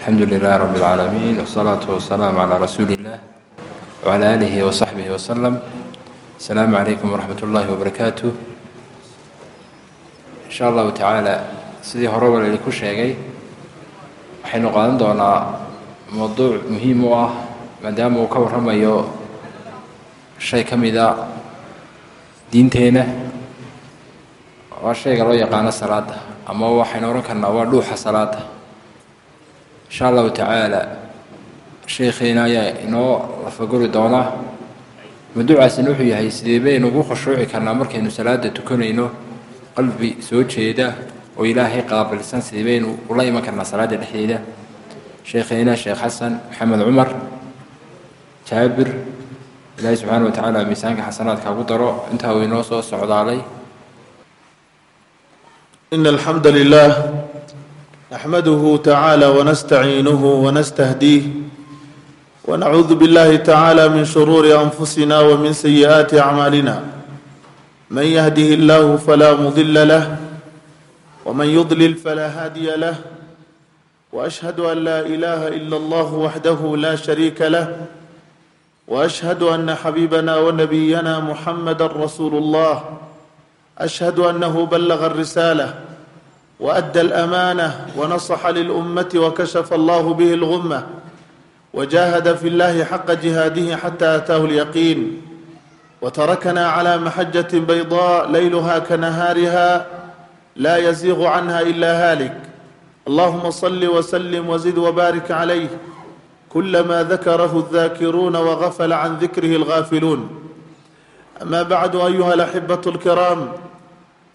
alxamdu lilah rab اlcaalamiin wsalaatu wasalaamu calaa rasuuli illah wcala aalihi wasaxbihi wasalam asalaamu calaykum waraxmat ullaahi wabarakaatu insha allahu tacaala sidii horeba laydinku sheegay waxaynu qaadan doonaa mowduuc muhiim u ah maadaama uu ka warramayo shay ka mida diinteenna waa shayga loo yaqaano salaada ama waxaynu odhan karnaa waa dhuuxa salaada insha allahu tacaala sheekhiina ayaa inoo lafaguri doonaa mawduucaasina wuxuu yahay sidee baynu ugu khushuuci karnaa markaynu salaada tukanayno? Qalbi soo jeeda oo ilaahay qaabilsan sidee baynu ula iman karnaa salaada dhexdeeda? Sheekhiina sheekh xasan maxamed cumar jaabir ilaahay subxaana wa tacaala miisaanka xasanaadka ku daro. Intaa uu inoo soo socdaalay. In alxamda lilah نحمده تعالى ونستعينه ونستهديه ونعوذ بالله تعالى من شرور أنفسنا ومن سيئات أعمالنا من يهده الله فلا مضل له ومن يضلل فلا هادي له وأشهد أن لا إله إلا الله وحده لا شريك له وأشهد أن حبيبنا ونبينا محمد رسول الله أشهد أنه بلغ الرسالة وأدى الأمانة ونصح للأمة وكشف الله به الغمة وجاهد في الله حق جهاده حتى أتاه اليقين وتركنا على محجة بيضاء ليلها كنهارها لا يزيغ عنها إلا هالك اللهم صل وسلم وزد وبارك عليه كلما ذكره الذاكرون وغفل عن ذكره الغافلون أما بعد أيها الأحبة الكرام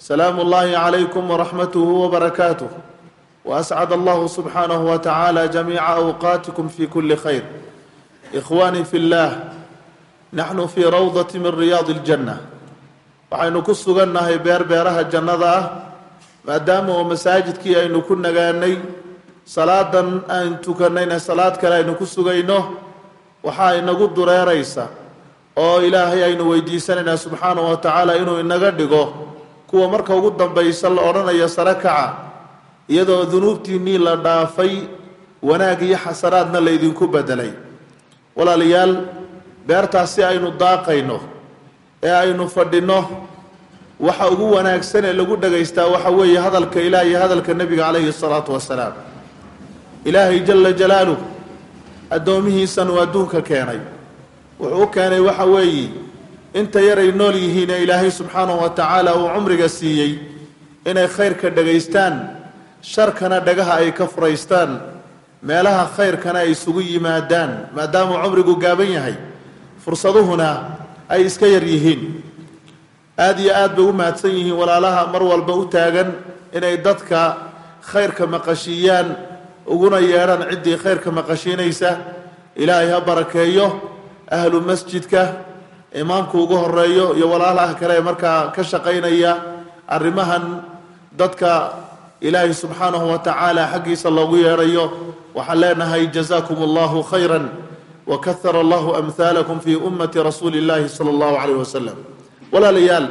سلام الله عليكم ورحمته وبركاته وأسعد الله سبحانه وتعالى جميع أوقاتكم في كل خير إخواني في الله نحن في روضة من رياض الجنة waxaynu ku sugannahay beer beeraha jannada ah maadaama oo masaajidkii aynu ku nagaanay salaadan aan tukannayna salaad kale aynu ku sugayno waxaa inagu dureeraysa oo ilaahay aynu weydiisanaynaa subxaanahu wa tacaala inuu inaga dhigo kuwa marka ugu dambaysa la odhanayo sare kaca iyadoo dunuubtiinnii la dhaafay wanaag iyo xasanaadna laydinku bedelay walaalayaal beertaasi aynu daaqayno ee aynu fadhinno waxa ugu wanaagsan ee lagu dhagaystaa waxa weeye hadalka ilaah iyo hadalka nebiga calayhi salaatu wasalaam ilaahay jala jalaaluh addoomihiisan uu adduunka keenay. Wuxuu u keenay waxa weeye inta yaray nool yihiin ee ilaahay subxaanahu wa tacaala uu cumriga siiyey inay khayrka dhagaystaan sharkana dhagaha ay ka furaystaan meelaha khayrkana ay isugu yimaadaan maadaamuu cumrigu gaaban yahay fursaduhuna ay iska yar yihiin. Aada iyo aad bay u mahadsan yihiin walaalaha mar walba u taagan inay dadka khayrka maqashiiyaan uguna yeedhaan ciddii khayrka maqashiinaysa ilaahay ha barakeeyo ahlu masjidka imaamku ugu horeeyo iyo walaalaha kale markaa ka shaqaynaya arrimahan dadka ilaahay subxaanahu wa tacaala xaggiisa loogu yeedhayo waxaan leenahay jazaakum allahu khayra wakahara allahu amhaalakum fi ummati rasuuli illahi sala allahu calayh wasalam walaalayaal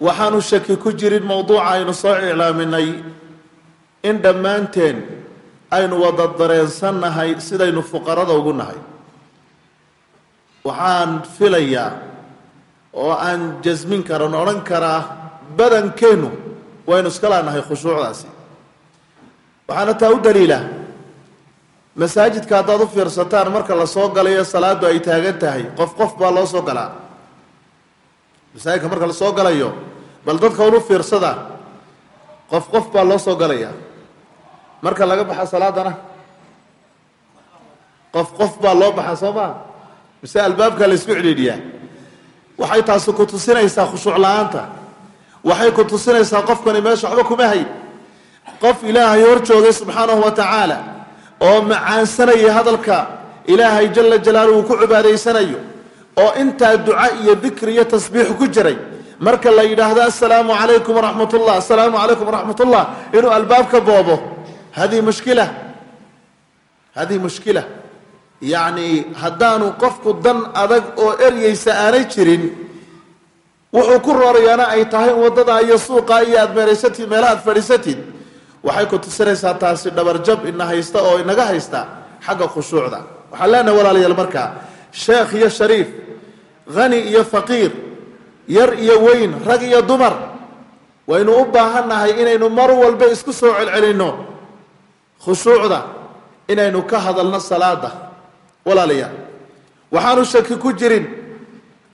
waxaanu shaki ku jirin mowduuca aynu soo iclaaminay in dhammaanteen aynu wada dareensannahay sidaynu fuqarada ugu nahay waxaan filayaa oo aan jasmin karan odhan karaa badankeennu waynu iska laanahay khushuucdaasi. Waxaana taa u daliila masaajidka haddaad u fiirsataan marka la soo galayo salaadu ay taagan tahay qof qof baa loo soo galaa. Masaajidka marka la soo galayo bal dadka unu fiirsada qof qof baa loo soo galaya marka laga baxa salaadana qof qof baa loo baxa soo maa mise albaabka la isku cidhiidhiyaa waxay taasi ku tusinaysaa khushuuc la'aanta. Waxay ku tusinaysaa qofkani meesha waxba kuma hayn. Qof ilaahay hor joogay subxaanahu wa tacaala oo macaansanaya hadalka ilaahay jala jalaaluhu ku cibaadaysanayo oo intaa duca iyo dikri iyo tasbiix ku jiray marka la yidhaahdo assalaamu calaykum waraxmat ullah assalaamu calaykum waraxmat ullah inuu albaabka boobo. Hadihi mushkila hadihi mushkila yacni haddaanu qofku dan adag oo eryaysa aanay jirin wuxuu ku roorayaana ay tahay waddada iyo suuqa iyo aad meeraysatid meelaha aad fadhiisatid. Waxay ku tusinaysaa taasi dhabarjab ina haysta oo inaga haysta xagga khushuucda. Waxaan leenahay walaalayaal markaa sheekh iyo shariif hani iyo faqiir yar iyo weyn rag iyo dumar waynu u baahannahay inaynu mar walba isku soo celcelinno khushuucda inaynu ka hadalno salaada walaalayaal waxaanu shaki ku jirin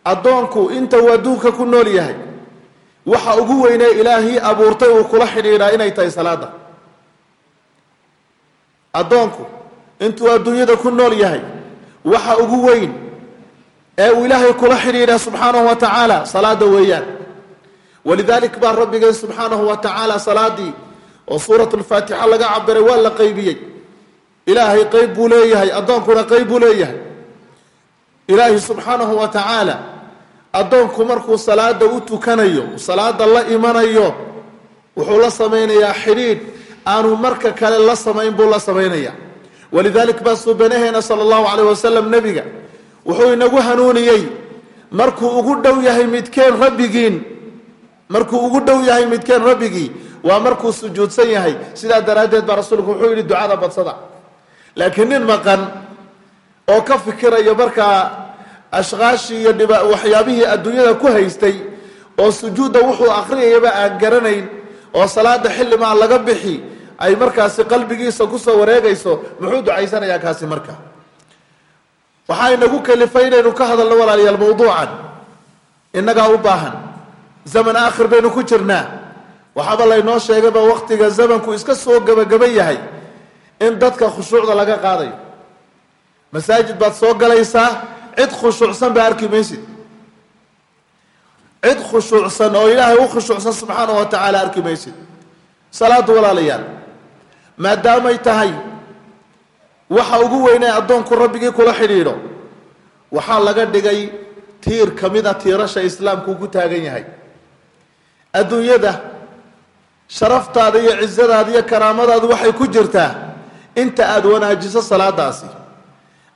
addoonku inta uu adduunka ku nool yahay waxa ugu weynee ilaahii abuurtay uu kula xidhiidhaa inay tahay salaada addoonku intuu adduunyada ku nool yahay waxa ugu weyn ee uu ilaahay kula xidhiidha subxaanahu wa tacaala salaada weeyaan. Walidalik baa rabbigeen subxaanahu wa tacaala salaadii oo suurat lfaatixa laga cabiray waa la qaybiyey ilaahay qeyb buu leeyahay addoonkuna qeyb buu leeyahay. Ilaahi subxaanahu wa tacaala addoonku markuu salaada u tukanayo salaada la imanayo wuxuu la samaynayaa xidhiidh. Aanu marka kale la samayn buu la samaynaya walidalik baa suubanaheena sala allahu calayh wasalam nebiga wuxuu inagu hanuuniyey markuu ugu dhow yahay midkeen rabbigiin markuu ugu dhow yahay midkeen rabbigii waa markuu sujuudsan yahay. Sidaa daraaddeed baa rasuulku wuxuu yidhi ducada badsada laakiin nin maqan oo ka fikiraya markaa ashqaashii iyo waxyaabihii adduunyada ku haystay oo sujuudda wuxuu akhriyayaba aan garanayn oo salaada xillimaa laga bixi ay markaasi qalbigiisa ku soo wareegayso muxuu ducaysanayaa kaasi marka? Waxaa inagu kalifay inaynu ka hadalno walaalayaal mawduucan. Innagaa u baahan. Zaman aakhir baynu ku jirnaa. Waxaaba laynoo sheegayba waktiga zamanku iska soo gebagaba yahay in dadka khushuucda laga qaadayo masaajid baad soo galaysaa cid khushuucsan baa arki maysid. Cid khushuucsan oo ilaahay u khushuucsan subxaanahu wa tacaala arki maysid. Salaadu walaalayaal maadaamay tahay waxa ugu weynee addoonku rabbigii kula xidhiidho waxaa laga dhigay tiir ka mid a tiirasha islaamku ku taagan yahay. Adduunyada sharaftaada iyo cizadaada iyo karaamadaadu waxay ku jirtaa inta aada wanaajiso salaadaasi.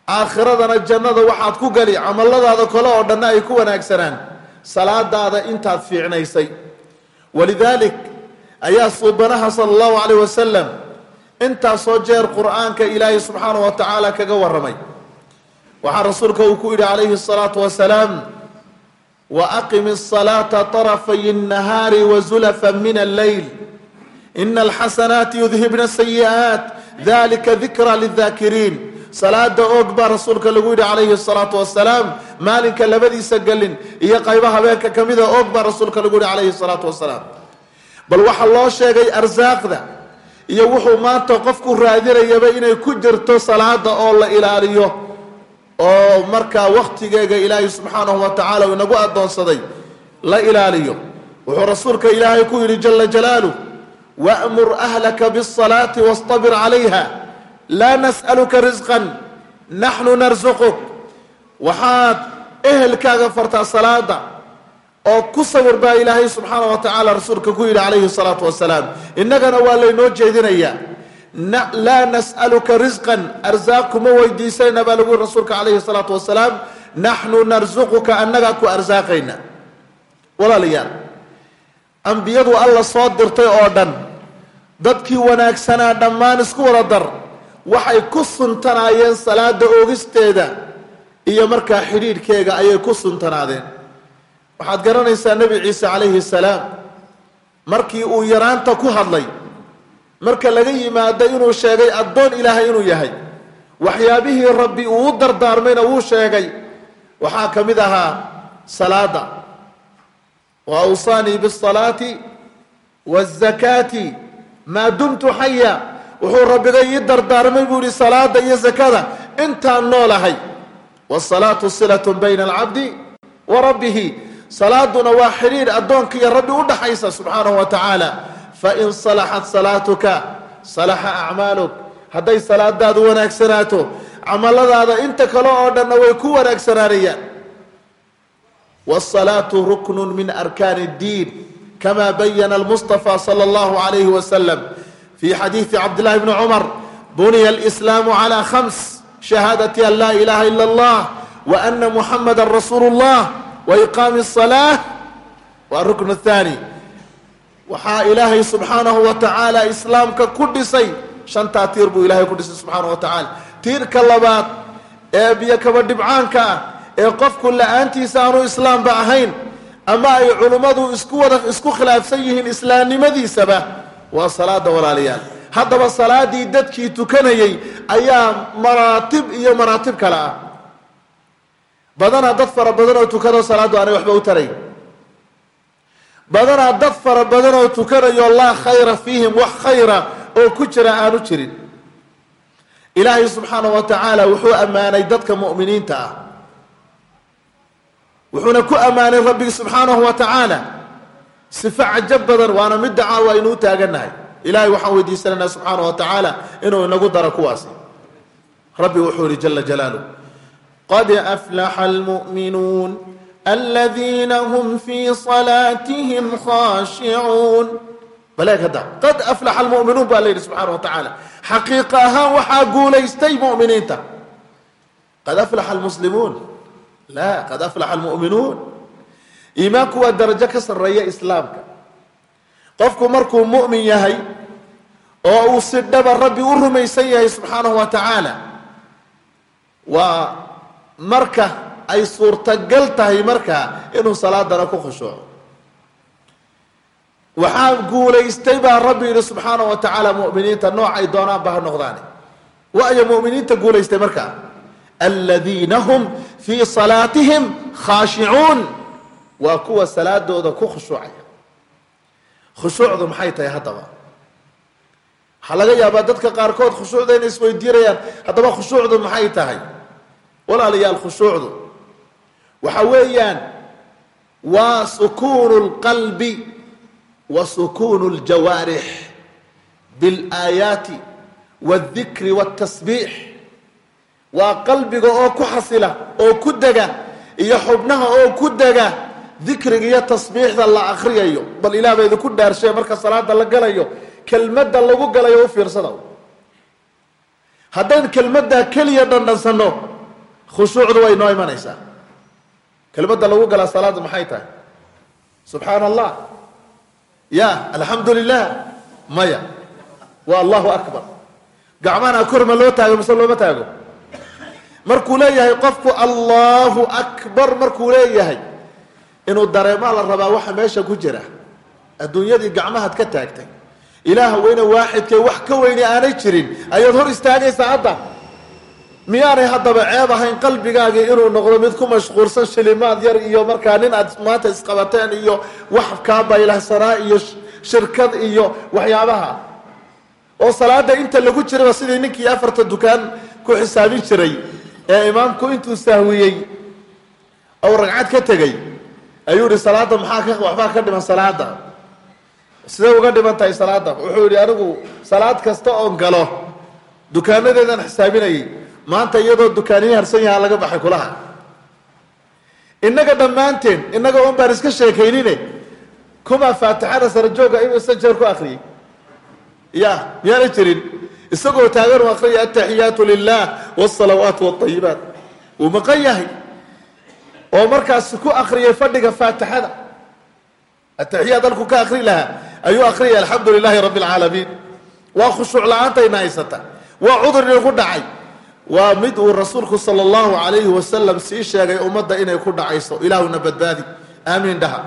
Aakhiradana jannada waxaad ku gali camaladaada kale oo dhanna ay ku wanaagsanaan salaadaada intaad fiicnaysay. Walidaalik ayaa suubanaha sala allahu calayh wasalam intaasoo jeer qur'aanka ilaahay subxaanahu wa tacaala kaga warramay. Waxaa rasuulka uu ku yidhi calayhi asalaatu wasalaam wa aqimi asalaata tarafay الnahaari wazulafa min alleyl ina alxasanaati yudhibna asayi'aat dalika dikra lidakiriin salaada oog baa rasuulka lagu yidhi calayhi asalaatu wasalaam maalinka labadiisa gelin iyo qayba habeenka ka mida oog baa rasuulka lagu yidhi calayhi salaatu wasalaam bal waxaa loo sheegay arsaaqda iyo wuxuu maanta qofku raadinayaba inay ku jirto salaada oo la ilaaliyo oo markaa wakhtigeega ilaahay subxaanahu wa tacala uu inagu addoonsaday la ilaaliyo. Wuxuu rasuulka ilaahay ku yidhi jala jalaaluh wamur ahlaka bاsalaati wastabir calayha laa nas'aluka risqan naxnu narsuquk waxaad ehelkaaga fartaa salaada oo ku sawir baa ilaahay subxaana wa tacaala rasuulka ku yidhi calayhi salaatu wasalaam innagana waa laynoo jeedinayaa laa nas'aluka risqan arsaaq kuma baa lagu yidhi rasuulka calayhi salaatu wasalaam naxnu narsuquka annagaa ku arsaaqayna walaalayaal ambiyadu alla soo dirtay oo dhan dadkii wanaagsanaa dhammaan isku wada dar. Waxay ku suntanaayeen salaada oogisteeda iyo markaa xidhiidhkeega ayay ku suntanaadeen. Waxaad garanaysaa nebi ciise calayhi salaam markii uu yaraanta ku hadlay marka laga yimaado inuu sheegay addoon ilaahay inuu yahay waxyaabihii rabbi uu u dardaarmayna wuu sheegay waxaa ka mid ahaa salaada wa awsaanii biاsalaati waazakaati maa dumtu xaya wuxuu rabbiga ii dardaarmay buu yihi salaada iyo zakada intaan noolahay. Wasalaatu silatun bayna alcabdi wa rabbihi. Salaaduna waa xidhiidh addoonka iyo rabbi u dhaxaysa subxaanahu wa tacaala. Fain salaxat salaatuka salaxa acmaaluk. Hadday salaadaadu wanaagsanaato camaladaada inta kale oo dhanna way ku wanaagsanaanayaan wاsalaatu ruknu min arkaani اddiin kama bayana almustafa salى اllahu alayhi wasalam fi xadiidi cabdillahi bni cumar buniya alislaamu calى khams shahaadati an laa ilaha ila اllah wa ana muxamada rasuulu اllah waiqaami الصalaaة waa rukn الthani waxaa ilaahay subxaanahu wa tacaala islaamka ku dhisay shantaa tiir buu ilaahay ku dhisay subxaanahu wa tacaala tiirka labaad ee biyo kaba dhibcaanka ah ee qofku la-aantiisa aanu islaamba ahayn ama ay culummadu isku wada isku khilaafsan yihiin islaamnimadiisaba waa salaada walaalayaal haddaba salaadii dadkii tukanayay ayaa maraatib iyo maraatib kale ah. Badanaa dad fara badan oo tukado salaaddu aanay waxba u tarayn badanaa dad fara badan oo tukanayo laa khayra fiihim wax khayra oo ku jira aanu jirin. Ilaahay subxaanahu wa tacaala wuxuu ammaanay dadka mu'miniinta ah wuxuuna ku ammaanay rabbigi subxaanahu wa tacaala sifo cajab badan waana mid dacaawa aynu u taagannahay ilahay waxaan weydiisanaynaa subxaanahu wa tacaala inuu inagu daro kuwaasi. Rabbi wuxuu yihi jala jalaaluh qad aflaxa almu'minuun aladiina hum fii salaatihim khaashicuun baleeg hadda qad aflaxa almu'minuun baa la yidhi subxaana wa tacaala xaqiiqa ahaan waxaa guulaystay mu'miniinta. Qad aflaxa almuslimuun la qad aflaxa almu'minuun iimaanku waa darajo ka sarreeya islaamka qofku markuu mu'min yahay oo uu si dhaba rabbi u rumaysan yahay subxaanahu wa tacaala waa marka ay suurtagal tahay markaa inuu salaadana ku khushuuco waxaa guulaystay baa rabbi yidhi subxaana wa tacaala mu'miniinta nooc ay doonaanba ha noqdaane waayo mu'miniinta guulaystay markaa aladiina hum fii salaatihim khaashicuun waa kuwa salaadooda ku khushuucaya. khushuucdu maxay tahay haddaba? waxaa laga yaabaa dadka qaarkood khushuucda inay isweydiinayaan haddaba khushuucdu maxay tahay? walaalayaal khushuucdu. waxa weeyaan waa sukuunu lqalbi wa sukuunu ljawaarix bilaayaati wاldikri wاtasbiix waa qalbiga oo ku xasila oo ku dega iyo xubnaha oo ku dega. Dikriga iyo tasbiixda la akriyayo bal ilaah ba idinku dhaarshee marka salaada la galayo kelmadda lagu galayo u fiirsada haddaynu kelmaddaa keliya dhandhansano khushuucdu way noo imanaysaa. Kelmadda lagu galaa salaadda maxay tahay? Subxaana allah ya alxamdu lilah maya. Waa allahu akbar. Gacmahana korma loo taago mise looma taago markuu leeyahay qofku allahu akbar markuu leeyahay inuu dareemaa la rabaa waxa meesha ku jira. Adduunyadii gacmahaad ka taagtay. Ilaah weyne waaxidkee wax ka weyni aanay jirin ayaad hor istaagaysaa hadda miyaanay haddaba ceeb ahayn qalbigaagii inuu noqdo mid ku mashquulsan shilimaad yar iyo markaa nin aad maanta isqabateen iyo wax kaa baylahsanaa iyo shirkad iyo waxyaabaha. Oo salaada inta lagu jiraba sidii ninkii afarta dukaan ku xisaabin jiray ee imaamku intuu sahwiyey ou ragcad ka tegey ayuu yihi salaada maxaa waxbaa ka dhiman salaada sidee uga dhiman tahay salaada wuxuu yihi anigu salaad kasta oon galo dukaanadeedaan xisaabinayay maanta iyadoo dukaaniyi harsan yahaa laga baxay kulaha. Innaga dhammaanteen innaga un baan iska sheekaynine kumaa faatixada sarajooga isa jeer ku akriyay ya miyaana jirin isagoo taagan u akriyay ataxiyaatu lilah wsalawaatu wاayibaat wuu maqan yahay oo markaas ku akriyay fadhiga faatixada. Ataxiyaad halkuu ka akri lahaa ayuu akriyay alxamdu lilahi rabbi اlcaalamiin waa khushuuc la'aantayna haysata. Waa cudur inagu dhacay. Waa mid uu rasuulku sala allahu calayhi wasalam sii sheegay ummadda inay ku dhacayso ilaahuna badbaadi aamiin dhaha.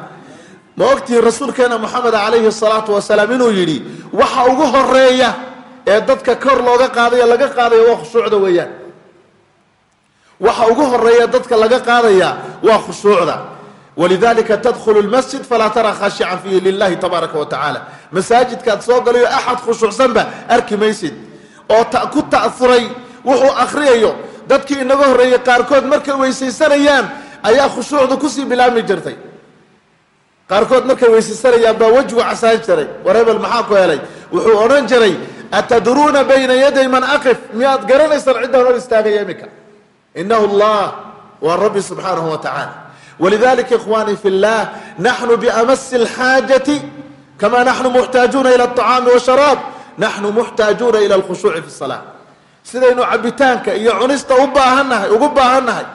Ma ogtihi rasuulkeena moxamed calayhi salaatu wasalaam inuu yidhi waxa ugu horreeya ee dadka kor looga qaadayo laga qaadaya waa khushuucda weeyaan. Waxa ugu horreeya dadka laga qaadaya waa khushuucda. Walidalika tadkhulu lmasjid falaa taraa khaashican fiihi lilahi tabaaraka wa masaajidkaad soo galayo axad khushuucsanba arki maysid. Oo ku ta'uray wuxuu akriyayo dadkii inaga horreeyey qaarkood markay weysaysanayaan ayaa khushuucdu ku sii bilaabmi jirtay. Qaarkood markay weysaysanayaan baa wejigu casaan jiray war maxaa ku helay? Wuxuu odhan jiray atadruuna bayna yaday man aqif miyaad garanaysaan ciddaan hor istaagaya iminka inahu allah waa rabbi subxaanahu wa tacaala walidalika ikhwani fi llah naxnu biamasi alxaajati kama naxnu muxtaajuuna ila alطacaami washaraab naxnu muxtaajuuna ila alkhushuuci fi salaa sidaynu cabitaanka iyo cunista u baahannahay ugu baahannahay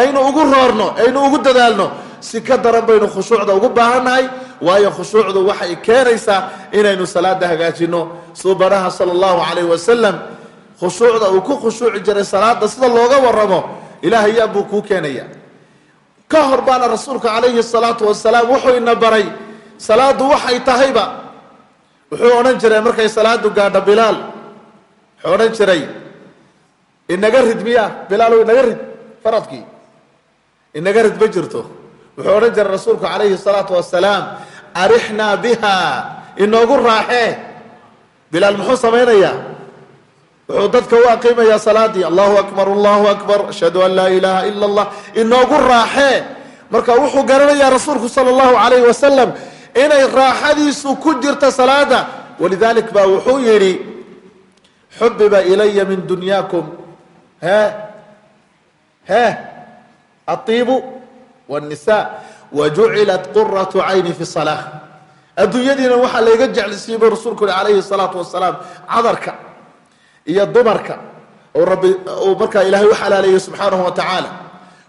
aynu ugu roorno aynu ugu dadaalno si ka daran baynu khushuucda ugu baahannahay waayo khushuucdu waxay keenaysaa inaynu salaada hagaajino suubanaha sala allahu calayh wasalam khushuucda uu ku khushuuci jiray salaada sida looga waramo ilaahay yaa buu kuu keenaya. Ka hor baana rasuulka calayhi salaatu wasalaam wuxuu ina baray salaadu waxay tahayba. Wuxuu odhan jiray markay salaadu gaadho bilaal. Wuxuu odhan jiray inaga rid miya bilaalow inaga rid faradkii. Inaga rid ma jirto wuxuu odhan jiray rasuulku calayhi salaatu wasalaam arixnaa biha inoogu raaxee bilaal muxuu samaynayaa? Wuxuu dadka u aqiimayaa salaadii allahu akbar allahu akbar ashhadu an laa ilaaha ila allah inoogu raaxee marka wuxuu garanayaa rasuulku sala allahu calayhi wasalam inay raaxadiisu ku jirta salaada. Walidalik baa wuxuu yidhi xubiba ilaya min dunyaakum. He he aiibu wاnisa wajucilat quratu cayni fi salaa adduunyadiina waxaa layga jeclisiiyey bu rasuulku yihi calayhi salaatu wasalaam cadarka iyo dumarka oo rabbi uu markaa ilahay u xalaaleeyey subxaanahu wa tacaala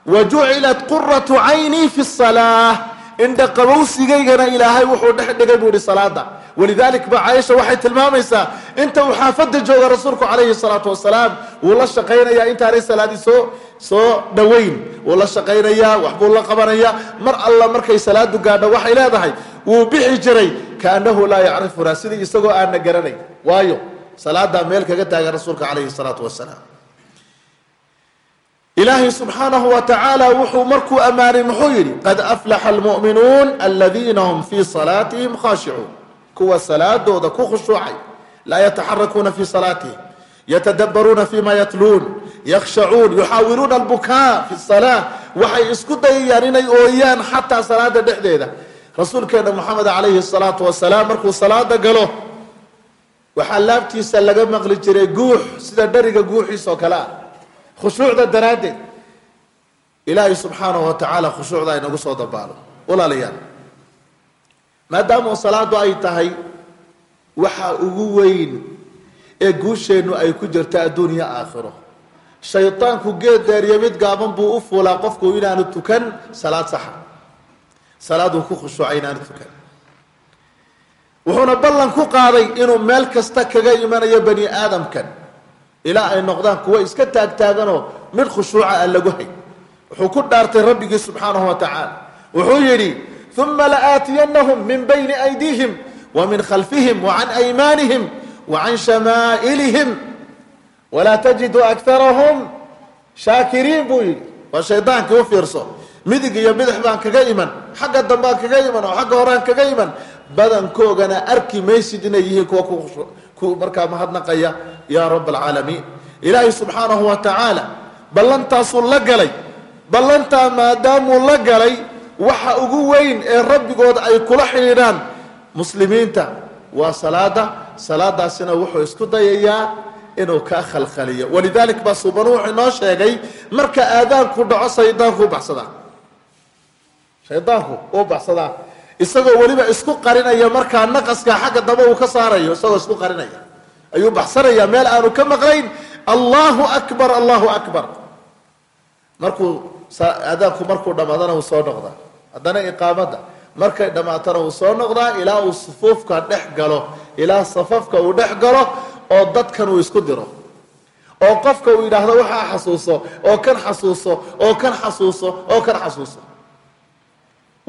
wajucilat quratu cayni fi salaa indha qabowsigaygana ilaahay wuxuu dhex dhigay buu yihi salaada walidalik ba caaisha waxay tilmaamaysaa inta uu xaafada jooga rasuulku calayhi salaatu wasalaam wuu la shaqaynayaa intaanay salaadii soo soo dhoweyn wuu la shaqaynayaa waxbuu la qabanayaa mar alla markay salaadu gaadho waxay leedahay wuu bixi jiray. Kaanahu laa yacrifuna sidii isagoo aana garanayn waayo salaadaa meel kaga taagan rasuulka calayhi salaatu wasalaam ilaahay subxaanahu wa tacaala wuxuu markuu ammaanay muxuu yidhi qad aflaxa almu'minuun aladiina hum fii salaatihim khaashicuun kuwa salaadooda ku khushuucay. Laa yataxarakuuna fii salaatihim yatadabbaruuna fima yatluun yakhshacuun yuxaawiluuna albukaa fi salaa waxay isku dayayaan inay ooyaan xataa salaada dhexdeeda. Rasuulkeena moxamed calayhi salaatu wasalaam markuu salaada galo waxaa laabtiisa laga maqli jiray guux sida dheriga guuxiisa oo kale ah khushuucda daraaddeed ilaahay subxaanahu wa tacaala khushuucda inagu soo dabaalo. Walaalayaal maadaama salaadu ay tahay waxa ugu weyn ee guusheennu ay ku jirto adduuniya aakhiro. Shaydaanku geed deeriyo mid gaaban buu u fuulaa qofku inaanu tukan salaad saxa. Salaaduu ku khushuucay inaanu tukan. Wuxuuna ballan ku qaaday inuu meel kasta kaga imanayo bani aadamkan ilaa ay noqdaan kuwa iska taagtaaganoo mid khushuuca aan lagu hay wuxuu ku dhaartay rabbigii subxaanahu wa tacaala. Wuxuu yidhi uma laaatiyanahum min bayni aydiihim wa min khalfihim wa can aymaanihim wa shamaa'ilihim walaa tajidu akarahum shaakiriin buu yidhi waa shaydaankii u fiirso. Midig iyo bidix baan kaga iman xagga dambaan kaga iman oo xagga horaan kaga iman. Badankoogana arki maysid inay yihiin kuwa ku markaa mahadnaqaya yaa rab alcaalamiin ilaahay subxaanahu wa tacaala ballantaasuu la galay ballantaa maadaamuu la galay waxa ugu weyn ee rabbigood ay kula xidhiidhaan muslimiinta waa salaada salaadaasina wuxuu isku dayayaa inuu kaa khalkhaliyo. Walidalik baa suubanu wuxuu inoo sheegay marka aadaanku dhaco shaydaanku u baxsadaa shaydaanku uu baxsadaa isagoo weliba isku qarinaya markaa naqaska xagga dambe uu ka saarayo isagoo isku qarinaya. Ayuu baxsanayaa meel aanu ka maqlayn allahu akbar allahu akbar. Markuu aadaanku markuu dhammaadana uu soo noqdaa. Haddana iqaamada markay dhammaatana uu soo noqdaa ilaa uu sufuufka dhex galo ilaa safafka uu dhex galo oo dadkan uu isku diro. Oo qofka uu yidhaahdo waxaa xasuuso oo kan xasuuso oo kan xasuuso oo kan xasuuso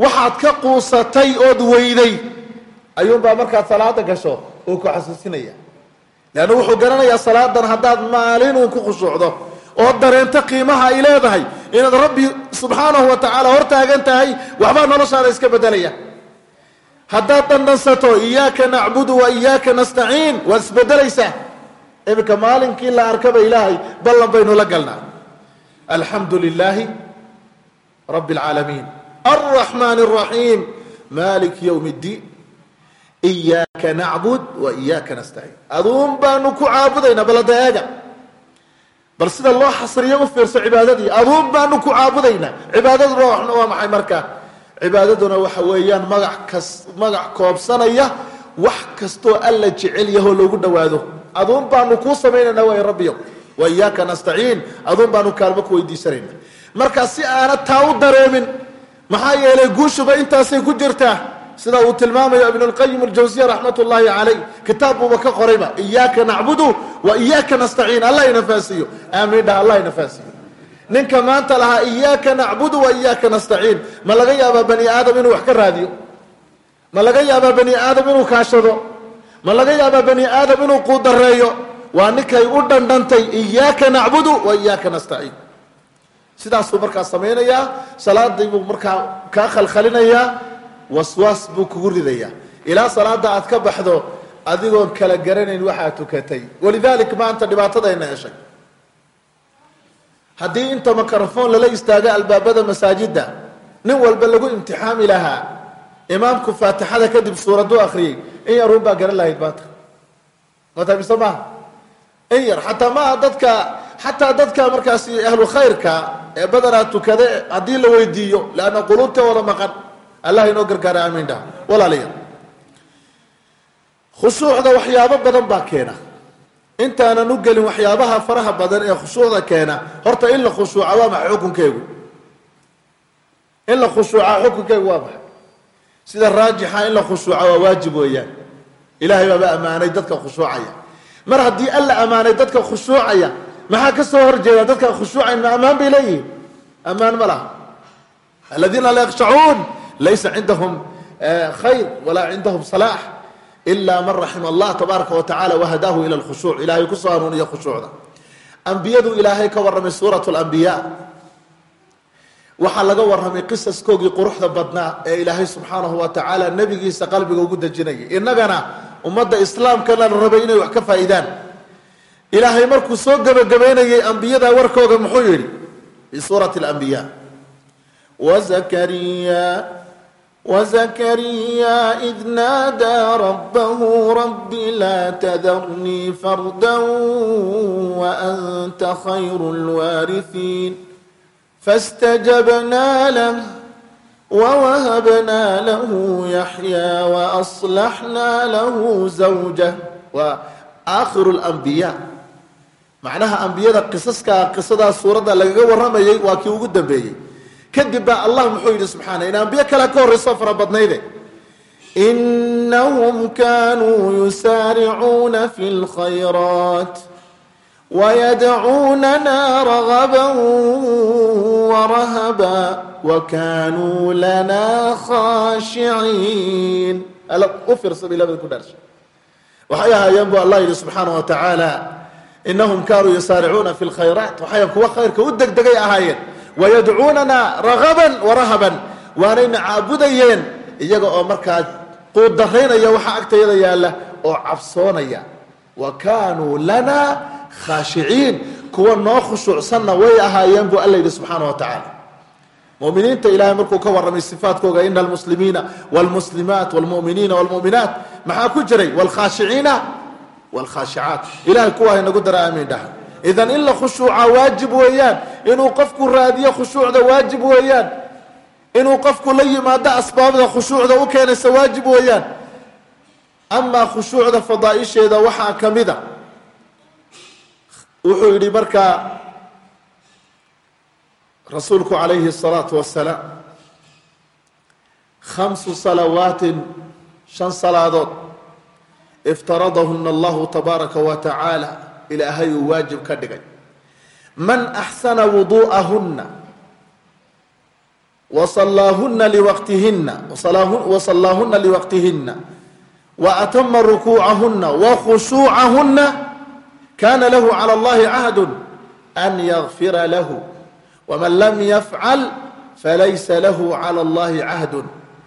waxaad ka quusatay ood weyday. Ayuunbaa markaad salaada gasho uu ku xasuusinaya leanna wuxuu garanayaa salaadan haddaad maalinuu ku khushuucdo oo dareento qiimaha ay leedahay inaad rabbi subxaanahu wa tacaala hor taagan tahay waxbaa noloshaada iska bedelaya haddaad dhandhansato iyaaka nacbudu wa iyaaka nastaciin waad isbedelaysaa iminka maalinkii la arkaba ilaahay ballan baynu la galnaa. Alxamdu lilaahi rabbi alcaalamiin alraxiim malik ywm اddiin iyaaka nacbud wa iyaaka nastaciin aduun baanu ku caabudaynaa balada eega. Bal sida loo xasriyo u fiirso cibaadadii aduun baanu ku caabudaynaa cibaadaduna waa maxay markaa cibaadaduna waxa weeyaan magac kas magac koobsanaya wax kastoo alla jecel yahoo loogu dhowaado. Aduun baanu kuu samaynaynaa way rabbiyo wa iyaaka nastaciin aduun baanu kaalmo ku weydiisanayna markaa si aana taa u dareemin maxaa yeelay guushuba intaasay ku jirtaa sida uu tilmaamayo ibn اlqayim اljawsiya raxmat ullaahi calayh kitaab buuba ka qorayba iyaaka nacbudu wa iyaaka nastaciin. Allah inafaasiyo aamiin dhah allah inafaasiyo ninka maanta lahaa iyaaka nacbudu wa iyaaka nastaciin. Ma laga yaabaa bani aadam inuu wax ka raadiyo? Ma laga yaabaa bani aadam inuu kaashado? Ma laga yaabaa bani aadam inuu quudareeyo waa ninkay u dhandhantay iyaaka nacbudu wa iyaaka nastaciin sidaasuu markaa samaynayaa salaadii buu markaa kaa khalkhalinayaa waswaas buu kugu ridayaa. Ilaa salaada aad ka baxdo adigoon kala garanayn waxaad tukatay walidalik maanta dhibaatadayna heshay haddii inta microphone lala istaago albaabada masaajidda nin walba lagu imtixaami lahaa imaamku faatixada kadib suuraduu akhriyey in yaruun baa garan lahayd maanta mata mise maaha in yar xataa maaha dadka xataa dadka markaasi ahlu khayrka ee badanaa tukade haddii la weydiiyo leanna quluubtooda maqan allah inoo gargaara aamiin dhaha walaalayaal khushuucda waxyaabo badan baa keena. Intaanan u gelin waxyaabaha faraha badan ee khushuucda keena horta in la khushuuca waa maxay xukunkeegu? In la khushuuca xukunkeegu waa maxay? Sida raajixa in la khushuuca waa waajib weeyaan. Ilaahay baaba ammaanay dadka khushuucaya mar haddii alla ammaanay dadka khushuucaya maxaa ka soo horjeeda dadka khushuucayn ma ammaan bay leeyihiin? Ammaan ma laha. Aladiina la yakshacuun laysa cindahum khayr walaa cindahum salaax ila man raxima allah tabaaraka wa wahadaahu ila lkhushuuc ilahay ku soo hanuuniya khushuucda. Ambiyadu ilaahay ka warramay suurat lambiya waxaa laga warramay qisaskoogii quruxda badnaa ee ilaahay subxaanahu wa nebigiisa qalbiga ugu dejinayay. Innagana ummadda islaamkana la rabay inay wax ka faa'iidaan ilaahay markuu soo gebagabaynayay ambiyada warkooga muxuu yidhi fi suurati alambiya wazakariya وزكريا إذ نادى ربه رب لا تذرني فردا وأنت خير الوارثين فاستجبنا له ووهبنا له يحيى وأصلحنا له زوجه وآخر الأنبياء معناها أنبياء قصصك قصدا سورة لقى ورمي واكي وقدم بيه kadib baa allah muxuu yidhi subxaana in ambiyo kale ka horrayso fara badnayde inahum kanuu yusaaricuuna fi اlkhayraat wayadcuunana ragaba warahaba wakanuu lana khaashiciin alla u fiirsa bay labada ku dhaarsha waxay ahaayeen bu allah yidhi subxaana wa tacaala inahum kanuu yusaaricuuna fi lkhayraat waxay kuwa khayrka u degdegay ahaayeen wayadcuunana ragaban warahaban waanayna caabudayeen iyaga oo markaa quudaraynaya waxaa agtayada yaalla oo cabsoonaya wa kaanuu lana khaashiciin kuwa noo khushuucsanna way ahaayeen buu alla yidhi subxaana wa tacaala muminiinta ilahay markuu ka warramay sifaatkooga ina almuslimiina wاlmuslimaat wاlmuminiina wاlmuminaat maxaa ku jiray wاlkhaashiciina wlkhaashicaat ilahay kuwa haynagu dara aamiin dhaha idan in la khushuucaa waajib weeyaan inuu qofku raadiyo khushuucda waajib weeyaan inuu qofku la yimaado asbaabda khushuucda u keenaysa waajib weeyaan amaa khushuucda fadaa-isheeda waxaa ka mid wuxuu yidhi markaa rasuulku calayhi الsalaatu wasalaam khamsu salawaatin shan salaadood iftaradahuna allahu tabaaraka wa tacaala ilaahay uu waajib ka dhigay man axsana wuduu'ahunna wasallaahunna liwaqtihina wasallaahunna liwaqtihina wa atama rukuucahunna wa khushuucahunna kana lahu cala allahi cahdun an yakfira lahu waman lam yafcal falaysa lahu cala allahi cahdun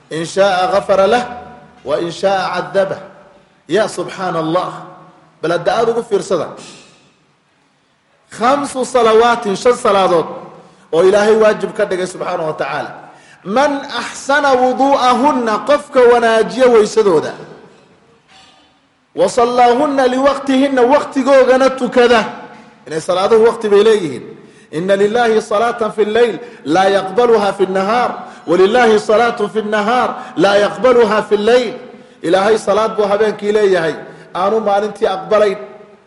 in shaءa gafara lah wa in shaءa cadabah ya subxaana allah bal hadda aada ugu fiirsada. Khamsu salawaatin shan salaadood oo ilaahay waajib ka dhigay subxaana wa tacaala man axsana wuduu'ahunna qofka wanaajiya weysadooda wa sallaahunna liwaqtihina waqtigoogana tukada. Inay salaaduhu waqti bay leeyihiin. Ina lilahi salaata fi lleyl laa yaqbaluha fi nahaar walilahi salaatu fi nahaar laa yaqbaluha fi lleyl ilaahay salaad buu habeenkii leeyahay. Aanu maalintii aqbalayn.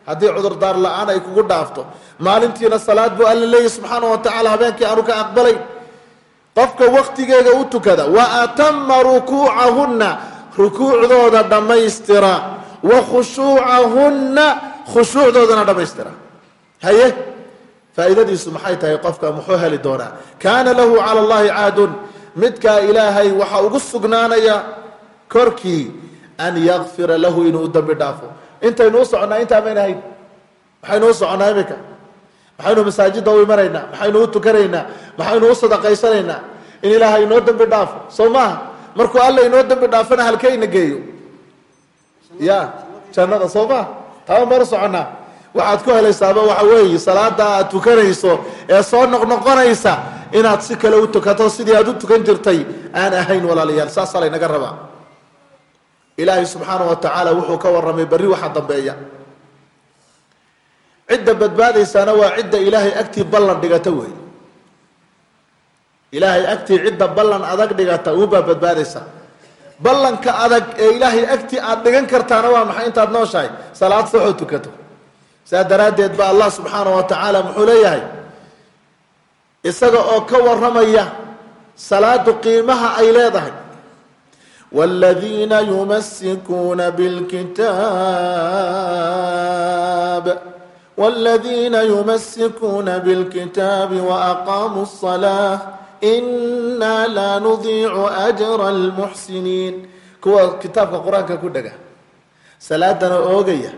Haddii cudurdaar la'aan ay kugu dhaafto maalintiina salaad buu alla leeyahy subxaana wa tacala habeenkii aanu ka aqbalayn. Qofka waktigeega u tukada wa atama rukuucahunna rukuucdooda dhammaystira. Wa khushuucahunna khushuucdoodana dhammaystira. Haye? Faa'iidadiisu maxay tahay qofka muxuu heli doonaa? Kaana lahu cala allahi cahdun midkaa ilaahay waxaa ugu sugnaanaya korkii an yakfira lahu inuu dambi dhaafo. Intaynu u soconnaa intaa mayna hayn maxaynu u soconnaa iminka. Maxaynu masaajidda u imanaynaa. Maxaynu u tukanaynaa. Maxaynu u sadaqaysanaynaa. In ilaahay inoo dambi dhaafo. Soo maaha markuu alla inoo dambi dhaafana halkeyna geeyo. Ya jannada soo maha taba mara soconnaa. Waxaad ku helaysaaba waxa weeye salaada aad tukanayso ee soo noqnoqonaysa inaad si kale u tukato sidii aad u tukan jirtay aan ahayn walaalayaal. Saasaa laynaga rabaa ilaahay subxaanah wa tacaala wuxuu ka warramay berri waxa dambeeya. Cidda badbaadaysaana waa cidda ilaahay agtii ballan dhigata wey ilaahay agtii cidda ballan adag dhigata uubaa badbaadaysa. Ballanka adag ee ilaahay agtii aad dhigan kartaana waa maxay intaad nooshahay? Salaad saxoo tukato. Saa daraaddeed ba allah subxaana wa tacaala muxuu leeyahay isaga oo ka warramaya salaadu qiimaha ay leedahay wاladiina yumasikuuna bاlkitaab wاladiina yumasikuuna bاlkitaabi waaqaamuu الصalaaة inaa laa nudiicu ajra اlmuxsiniin kuwa kitaabka qur-aanka ku dhega salaadana oogaya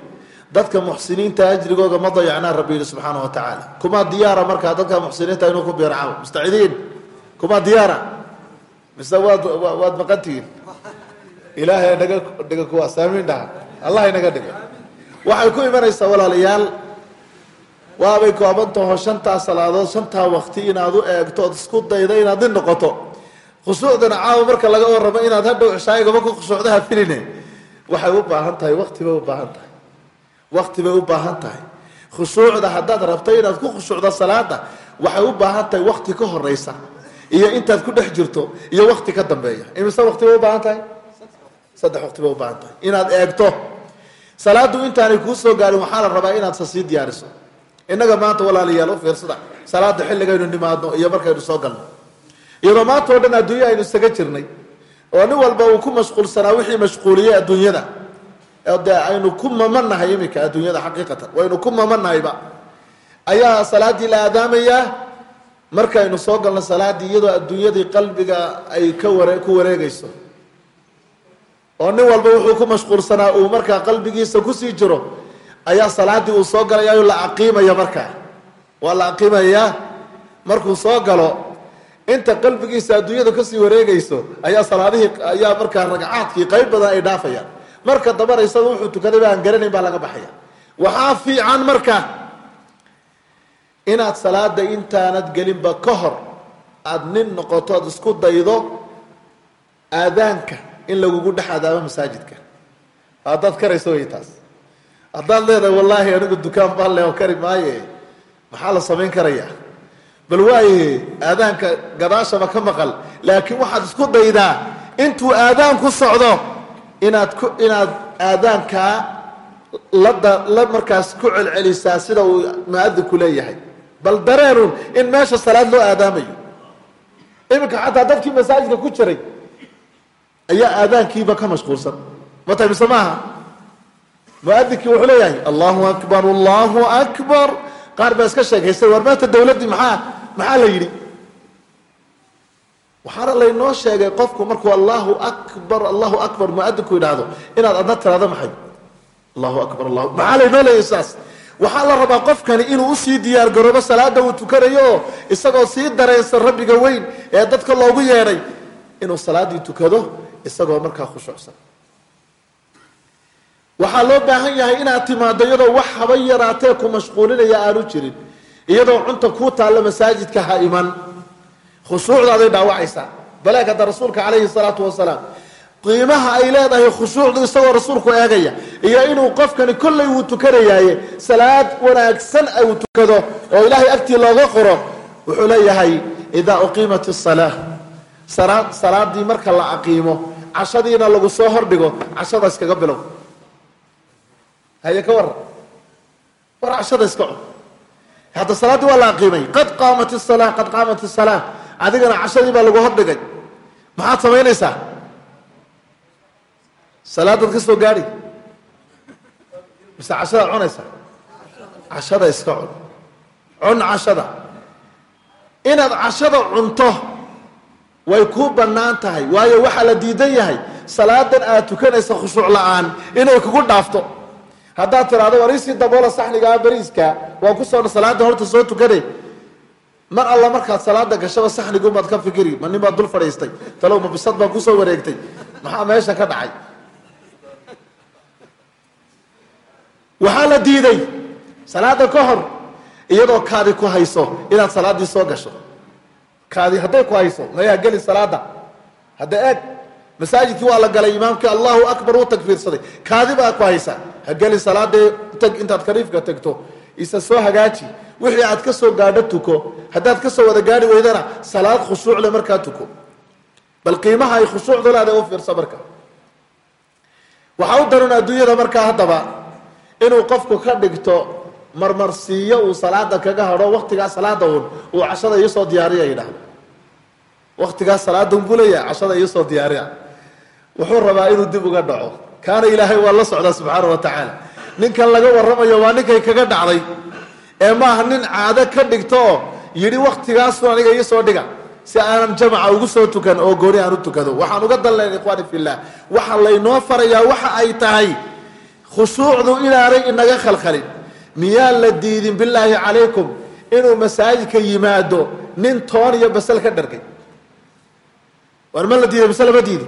dadka muxsiniinta ajrigooga ma dayacnaa rabbi yihi subxaana wa tacaala kuma diyaara markaa dadka muxsiniinta inuu ku biircaabo mustacidiin kuma diyaara mise waad waad maqantihiin ilaahay naga dhiga kuwaas aamiin dhaha allah inaga dhiga. Waxay ku imanaysaa walaalayaal waabay koobantaho shantaa salaadood shantaa wakti inaad u eegto ood isku dayda inaad i noqoto. Khushuucdana caawa marka laga warramo inaad hadhow cishaayigaba ku khushuucdaha filine. Waxay u baahan tahay wakti u baahan tahay. Wakti u baahan tahay. Khushuucda haddaad rabto inaad ku khushuucdo salaada waxay u baahan tahay wakti ka horeysa iyo intaad ku dhex jirto iyo wakti ka dambeeya. Imise wakti u baahan tahay saddex wakti bay u baahan tahay inaad eegto salaadu intaanay kuu soo gaarin waxaa la rabaa inaad sa sii diyaariso. Innaga maanta walaalayaal u fiirsada. Salaada xilligaynu nimaadno iyo markaynu soo galno. Iyadoo maanta oo dhan adduunya aynu isaga jirnay oo nin walba uu ku mashquulsanaa wixii mashquuliyey adduunyada. De aynu ku mamanahay iminka adduunyada xaqiiqatan. Waynu ku mamanahayba ayaa salaadii la aadaamayaa markaynu soo galno salaadii iyadoo adduunyadii qalbiga ay ka ware ku wareegayso oo nin walba wuxuu ku mashquulsanaa uu markaa qalbigiisa ku sii jiro ayaa salaadii uu soo galayayo la aqiimaya markaa waa la aqiimayaa markuu soo galo inta qalbigiisa adduunyada ka sii wareegayso ayaa salaadihii ayaa markaa ragcaadkii qayb badan ay dhaafayaan. Marka dambana isaga wuxuu tukaday ba garanayn baa laga baxaya waxaa fiican marka inaad salaada intaanad gelinba ka hor aada nin noqoto ad isku daydo aadaanka in lagugu dhex adaamo masaajidka. Haddaad karayso way taas. Haddaad leedahay wallaahi anigu dukaan baan leh oo kari maaye. Maxaa la samayn karayaa bal waaye aadaanka gadaashaba ka maqal. Laakiin waxaad isku daydaa intuu aadaan ku socdo inaad ku inaad aadaankaa lada la markaas ku celcelisaa sida uu muadinku leeyahay. Bal dareenun in meesha salaad loo aadaamayo. Iminka xataa dadkii masaajidka ku jiray ayaa aadaankiiba ka mashquulsan. Ma tahay mise maaha? Muadinkii wuxuu leeyahay allahu akbar allahu akbar. Qaar baa iska sheekaystay war maanta dawladdii maxaa maxaa la yidhi? Waxaana laynoo sheegay qofku markuu allahu akbar allahu akbar muadinku yidhaahdo inaad adna tiraado maxay? Allahu akbar allahu maxaa laynoo leeyahy saas? Waxaa la rabaa qofkani inuu u sii diyaar garoobo salaada uu tukanayo oo isagoo sii dareensan rabbiga weyn ee dadka loogu yeedhay inuu salaaddii tukado isagoo markaa khushuucsan waxaa loo baahan yahay inaad timaado iyadoo wax haba yaraatee ku mashquulinaya aanu jirin iyadoo cunta kuu taallo masaajidka ha iman. Khushuucdaaday dhaawacaysaa. Baleeg hadda rasuulka calayhi salaatu wasalaam qiimaha ay leedahay khushuucdu isagoo rasuulku eegaya iyo inuu qofkani kollay wuu tukanayaaye salaad wanaagsan uu tukado oo ilaahay agtii looga qoro wuxuu leeyahay idaa uqiimat salaad salaadii marka la aqiimo cashadiina lagu soo hordhigo cashada iskaga bilow. Haye ka waran war cashada iska cun. Hadda salaaddii waa la aqiimay qad qaamat isala qad qaamat isalaa adigana cashadii baa lagu hordhigay. Maxaad samaynaysaa? Salaadaad ka soo gaadhi mise cashadaad cunaysaa? Cashada iska cun. Cun cashada. Inaad cashada cunto way kuu bannaan tahay waayo waxaa la diidan yahay salaadan aad tukanaysa khushuuc la'aan inay kugu dhaafto. Haddaad tiraahdo war isii daboola saxnigaa bariiska waan ku soo salaada horta soo tukane. Mar alla markaad salaada gashaba saxnigumaad ka fikiri ma nin baad dul fadhiistay talow ma bisad baan ku soo wareegtay. Maxaa meesha ka dhacay? Waxaa la diiday salaada ka hor iyadoo kaadi ku hayso inaad salaaddii soo gasho kaadi hadday ku hayso mayaa geli salaada. Hadda eeg masaajidkii waa la galay imaamkii allahu akbar u tagfiirsaday kaadi baa ku haysa ha geli salaadee tag intaad kariifka tagto. Isa soo hagaaji. Wixii aad ka soo gaadho tuko. Haddaad ka soo wada gaadhi weydana salaad khushuucle markaa tuko. Bal qiimaha ay khushuucdu leedahay u fiirsa marka. Waxaa u daran adduunyada markaa haddaba inuu qofku ka dhigto marmarsiiyo uu salaada kaga hadho waktigaa salaada un uu cashada iisoo diyaariya yidhaahdo waktigaa salaadan buu leeyahay cashada iisoo diyaariya. Wuxuu rabaa inuu dib uga dhaco. Kaana ilaahay waa la socdaa subxaana wa ninkan laga warramayo waa ninkay kaga dhacday. Ee maaha nin caado ka dhigto oo yidhi waktigaasu aniga iisoo dhiga si aanan jamaca ugu soo tukan oo gooni aan u tukado. Waxaan uga danlayn ikhwaani fillah waxa laynoo farayaa waxa ay tahay khushuucdu inaanay inaga khalkhalin miyaan la diidin bilaahi calaykum inuu masaajidka yimaado nin toon iyo basal ka dhargay? War ma la diiday basal ma diidi.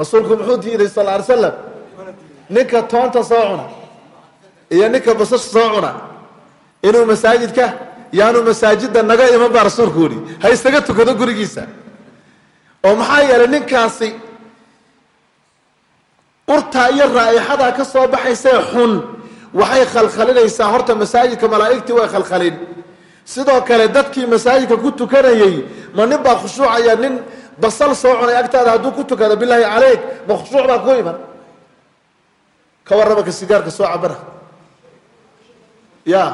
Rasuulku muxuu diiday sal ly slam ninka toonta soo cuna iyo ninka basasha soo cuna inuu masaajidka yaanu masaajida naga iman baa rasuulku yihi ha isaga tukado gurigiisa. Oo maxaa yeelay ninkaasi urtaa iyo raa'ixadaa ka soo baxaysee xun waxay khalkhalinaysaa horta masaajidka malaa'igtii way khalkhalin. Sidoo kale dadkii masaajidka ku tukanayey ma nin baa khushuucaya nin basal soo cunay agtaada hadduu ku tukado bilaahi caleyk ma khushuuc baa ku iman. Ka warrama ka sigaarka soo cabana ya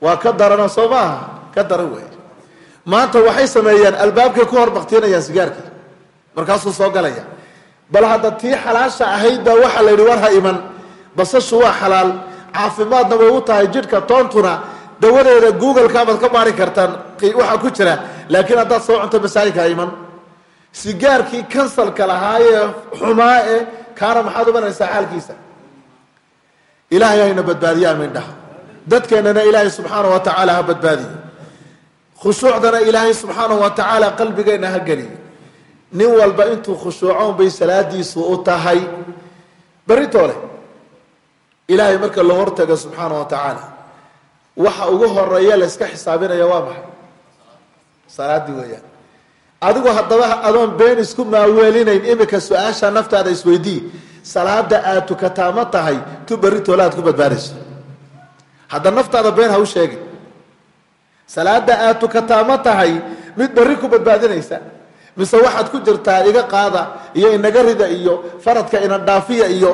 waa ka darana soo maaha ka daran wey maanta waxay sameeyeen albaabkay ku hor baktiinayaan sigaarkii markaasuu soo galaya bal hadda tii xalaasha ahayd baa waxaa la yidhi war ha iman. Basashu waa xalaal. Caafimaadna way u tahay jidhka toontuna. Dawadeeda googleka amaad ka maari kartaan waxaa ku jira. Laakiin haddaad soo cunto masaajidka ha iman. Sigaarkii kansalka lahaayee xumaa e kaana maxaad umanaysaa xaalkiisa? Ilaahay hayna badbaadiya amindhaha dadkeennana ilaahay subxaana wa tacaala ha badbaadiyo. Khushuucdana ilaahay subxaana wa tacaala qalbigeenna ha geliyo nin walba intuu khushuucoon bay salaadiisu u tahay. Beritoole ilaahay marka la hortago subxaana wa tacaala waxa ugu horreeya la yska xisaabinaya waa maxay? Salaadii weeyaan. Adigu haddaba adoon been isku maaweelinayn imika su'aasha naftaada isweydii salaada aad tukataa ma tahay tu beritoole aad ku badbaadayso. Hadda naftaada been ha u sheegin. Salaada aad tukataa ma tahay mid berri ku badbaadinaysa mise waxaad ku jirtaa iga qaada iyo inaga rida iyo faradka ina dhaafiya iyo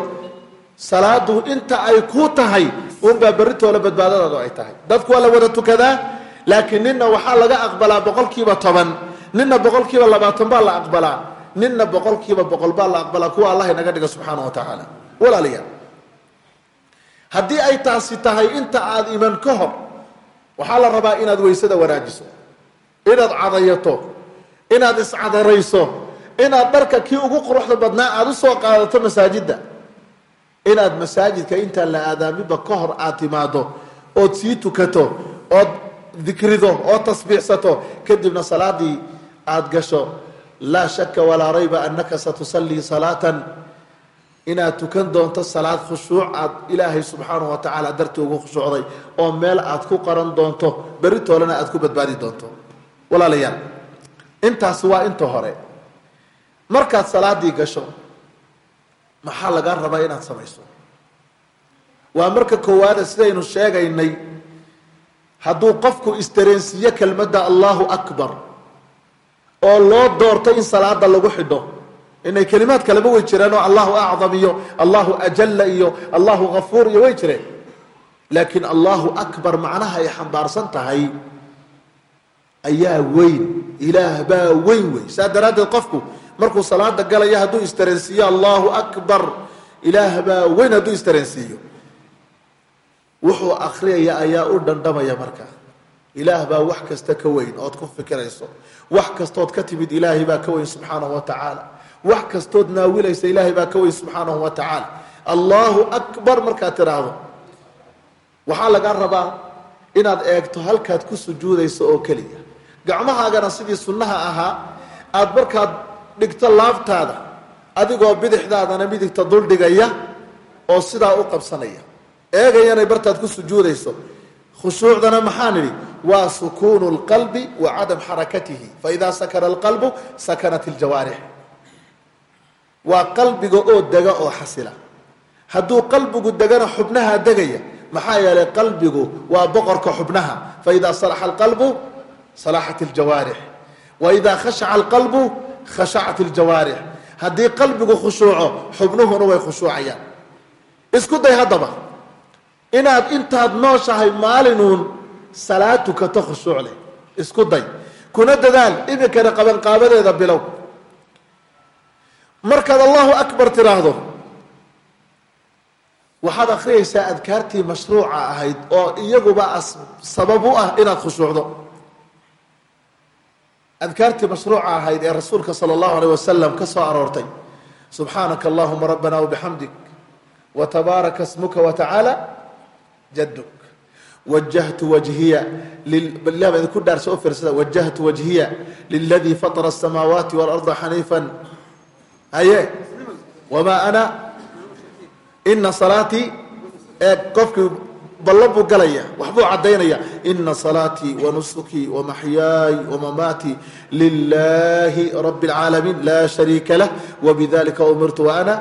salaadu inta ay ku tahay unbaa beritoole badbaadadaadu ay tahay. Dadku waa la wada tukadaa laakiin nina waxaa laga aqbalaa boqolkiiba toban nina boqolkiiba labaatan baa la aqbalaa nina boqolkiiba boqol baa la aqbalaa kuwa allah inaga dhiga subxaana wa tacaala. Walaalayaal haddii ay taasi tahay inta aada iman ka hor waxaa la rabaa inaad weysada wanaajiso inaad cadayato inaad iscadarayso inaad dharka kii ugu quruxda badnaa aada u soo qaadato masaajidda. Inaad masaajidka intaan la aadaaminba ka hor aad timaado ood sii tukato ood dikrido oo tasbiixsato kadibna salaadii aada gasho laa shaka walaa rayba anaka satusallii salaatan. Inaad tukan doonto salaad khushuuc aad ilaahay subxaanahu wa tacaala dartii ugu khushuucday oo meel aad ku qaran doonto beritoolena aad ku badbaadi doonto. Walaalayaal intaasi waa inta hore. Markaad salaadii gasho maxaa lagaa rabaa inaad samayso? Waa marka koowaada sidaynu sheegaynay hadduu qofku istareensiiyo kelmadda allahu akbar oo loo doortay in salaada lagu xidho inay kelimaad kaleba way jireen oo allahu acdam iyo allahu ajalla iyo allahu ghafuur iyo way jireen. Laakiin allahu akbar macnaha ay xambaarsan tahay ayaa weyn ilaah baa weyn wey saa daraaddeed qofku markuu salaada galaya hadduu istareensiiyo allahu akbar. Ilaah baa weyn hadduu istareensiiyo wuxuu akriyaya ayaa u dhandhamaya markaa ilaah baa wax kasta ka weyn ood ku fikirayso. Wax kastood ka timid ilaahay baa ka weyn subxaanahu wa tacaala. Wax kastood naawilaysa ilaahay baa ka weyn subxaanahu wa tacaala. Allahu akbar markaad tidhaahdo waxaa lagaa rabaa inaad eegto halkaad ku sujuudayso oo keliya gacmahaagana sidii sunnaha ahaa aada markaad dhigto laabtaada adigoo bidixdaadana midigta duldhigaya oo sidaa u qabsanaya. Eegayanay bartaad ku sujuudayso. Khushuucdana maxaan idhi waa sukuunu lqalbi wa cadam xarakatihi. Faidaa sakana alqalbu sakanat iljawaarix waa qalbiga oo dega oo xasila. Hadduu qalbigu degana xubnaha degaya maxaa yeelay qalbigu waa boqorka xubnaha. Faidaa salaxa alqalbu salaxat iljawaarix waidaa khashaca alqalbu khashacat iljawaarix haddii qalbigu khushuuco xubnuhuna way khushuucayaan isku day haddaba inaad intaad nooshahay maalinuun salaad tukato khushuuc leh isku day kuna dadaal iminkana qabanqaabadeeda bilow markaad allahu akbar tiraahdo waxaad akhriyaysaa adkaartii mashruuca ahayd oo iyaguba sabab u ah inaad khushuucdo adkaartii mashruuca ahayd ee rasuulka sala allahu aleyh wasalam ka soo aroortay subxaanaka allahuma rabbana wabixamdik wtabaaraka smuka watacaala jaduk wajahtu wajhiya ilah idinku dhaarsa u fiirsada wajahtu wajhiya liladii fatara asamaawaati waalarda xaniifan haye wamaa ana? Ina salaatii ee qofkii ballan buu galaya waxbuu caddaynaya ina salaatii wanusukii wamaxyaay wamamaatii lilahi rabi اlcaalamiin laa shariika lah wbidalika umirtu waana